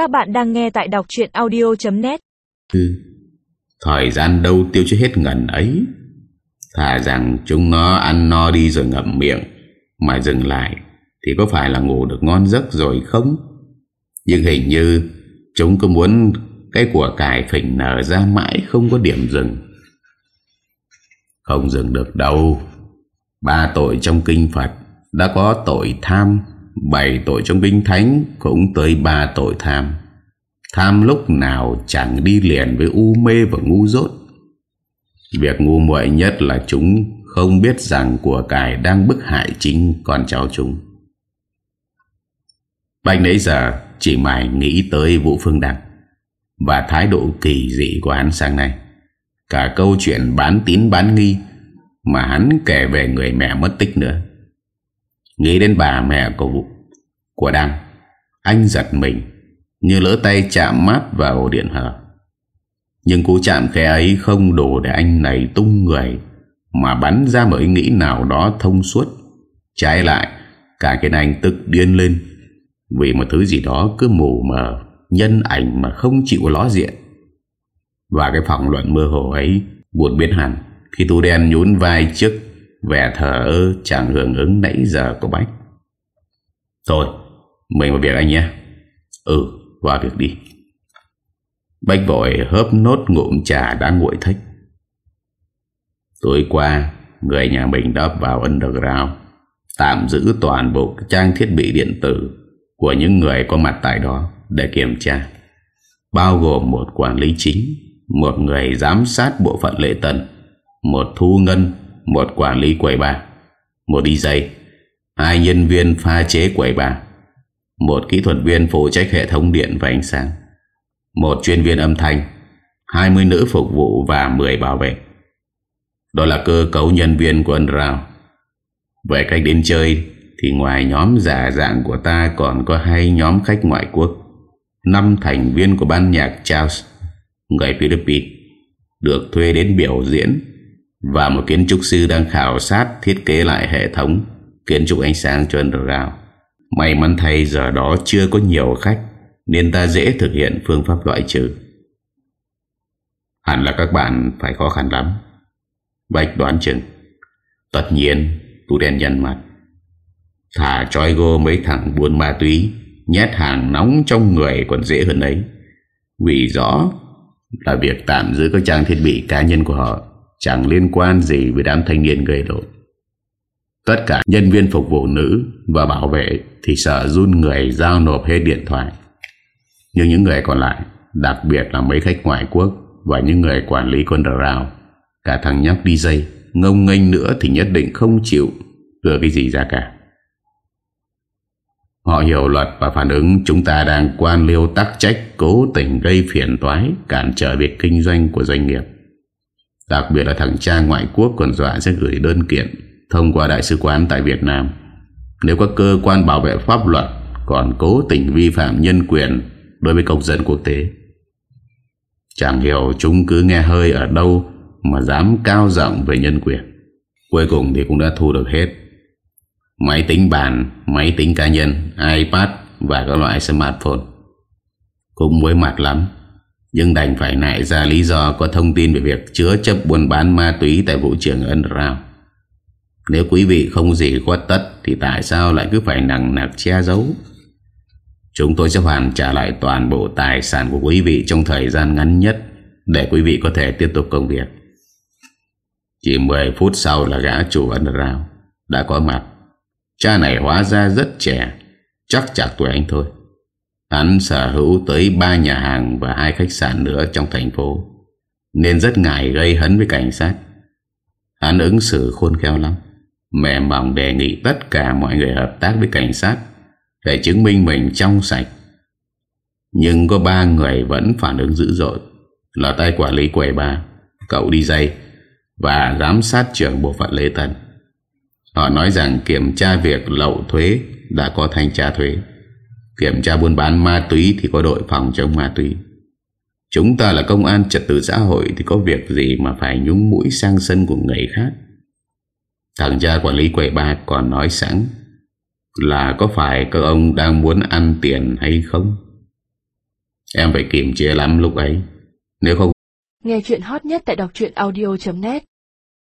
Các bạn đang nghe tại đọc chuyện audio.net ừ. Thời gian đâu tiêu cho hết ngần ấy? Thà rằng chúng nó ăn no đi rồi ngậm miệng, Mà dừng lại Thì có phải là ngủ được ngon giấc rồi không? Nhưng hình như Chúng cứ muốn Cái của cải phình nở ra mãi Không có điểm dừng. Không dừng được đâu. Ba tội trong kinh Phật Đã có tội tham. Bảy tội trong kinh thánh Cũng tới ba tội tham Tham lúc nào chẳng đi liền với u mê và ngu dốt Việc ngu muội nhất là chúng không biết rằng của cải đang bức hại chính con cháu chúng. Bạch nãy giờ chỉ mải nghĩ tới Vũ Phương Đăng và thái độ kỳ dị của hắn sang này Cả câu chuyện bán tín bán nghi mà hắn kể về người mẹ mất tích nữa. Nghĩ đến bà mẹ của Vũ, của Đăng, anh giật mình như lỡ tay chạm mát vào điện hở. Nhưng cú chạm khe ấy không đủ để anh này tung người Mà bắn ra một ý nghĩ nào đó thông suốt Trái lại Cả cái anh tức điên lên Vì một thứ gì đó cứ mù mờ Nhân ảnh mà không chịu ló diện Và cái phòng luận mơ hồ ấy Buồn biến hẳn Khi tu đen nhún vai trước Vẻ thở ơ chẳng hưởng ứng nãy giờ của Bách. Thôi, Mình vào việc anh nhé. Ừ vào việc đi. Bách vội hớp nốt ngụm trà đã nguội thích. Tối qua, Người nhà mình đã vào underground, Tạm giữ toàn bộ trang thiết bị điện tử Của những người có mặt tại đó Để kiểm tra, Bao gồm một quản lý chính, Một người giám sát bộ phận lễ tân, Một thu ngân một quản lý quầy bar Một DJ Hai nhân viên pha chế quầy bar Một kỹ thuật viên phụ trách hệ thống điện và ánh sáng. Một chuyên viên âm thanh. 20 nữ phục vụ và 10 bảo vệ. Đó là cơ cấu nhân viên của Underground. Về cách đến chơi, Thì ngoài nhóm giả dạng của ta Còn có hai nhóm khách ngoại quốc. Năm thành viên của ban nhạc Charles, Người Philippines, Được thuê đến biểu diễn và một kiến trúc sư đang khảo sát Thiết kế lại hệ thống. Kiến trúc ánh sáng cho Underground May mắn thay giờ đó chưa có nhiều khách, nên ta dễ thực hiện phương pháp loại trừ. Hẳn là các bạn phải khó khăn lắm. Bạch đoán chừng. Tất nhiên, Tu đen nhân mặt. Thả trói gô mấy thằng buôn ma túy, Nhét hàng nóng trong người còn dễ hơn ấy. Vì rõ là việc tạm giữ các trang thiết bị cá nhân của họ Chẳng liên quan gì với đám thanh niên gây lộn. Tất cả nhân viên phục vụ nữ và bảo vệ Thì sợ run người giao nộp hết điện thoại. Nhưng những người còn lại, Đặc biệt là mấy khách ngoại quốc Và những người quản lý con rào Cả thằng nhóc DJ Ngông nghênh nữa thì nhất định không chịu Đưa cái gì ra cả. Họ hiểu luật và phản ứng Chúng ta đang quan liêu tắc trách, Cố tình gây phiền toái, Cản trở việc kinh doanh của doanh nghiệp. Đặc biệt là thằng cha ngoại quốc Còn dọa sẽ gửi đơn kiện Thông qua đại sứ quán tại Việt Nam Nếu các cơ quan bảo vệ pháp luật Còn cố tình vi phạm nhân quyền đối với công dân quốc tế. Chẳng hiểu chúng cứ nghe hơi ở đâu mà dám cao giọng về nhân quyền. Cuối cùng thì cũng đã thu được hết. Máy tính bàn, máy tính cá nhân, iPad và các loại smartphone. Cũng mới mặt lắm, nhưng đành phải nại ra lý do có thông tin về việc chứa chấp buôn bán ma túy tại vũ trường Underground. Nếu quý vị không gì khuất tất thì tại sao lại cứ phải nặng nặc che giấu? Chúng tôi sẽ hoàn trả lại toàn bộ tài sản của quý vị trong thời gian ngắn nhất để quý vị có thể tiếp tục công việc. Chỉ 10 phút sau là gã chủ underground đã có mặt. Cha này hóa ra rất trẻ, chắc chạc tuổi anh thôi. Hắn sở hữu tới 3 nhà hàng và hai khách sạn nữa trong thành phố, nên rất ngại gây hấn với cảnh sát. Hắn ứng xử khôn khéo lắm. Mẹ mỏng đề nghị tất cả mọi người hợp tác với cảnh sát để chứng minh mình trong sạch. Nhưng có ba người vẫn phản ứng dữ dội là tay quản lý quầy ba, cậu đi dây và giám sát trưởng bộ phận lễ tân. Họ nói rằng kiểm tra việc lậu thuế đã có thanh tra thuế. Kiểm tra buôn bán ma túy thì có đội phòng chống ma túy. Chúng ta là công an trật tự xã hội thì có việc gì mà phải nhúng mũi sang sân của người khác. Thằng cha quản lý quầy bạc còn nói sẵn là có phải các ông đang muốn ăn tiền hay không? Em phải kiềm chế lắm lúc ấy Nếu không Nghe chuyện hot nhất tại đọc audio.net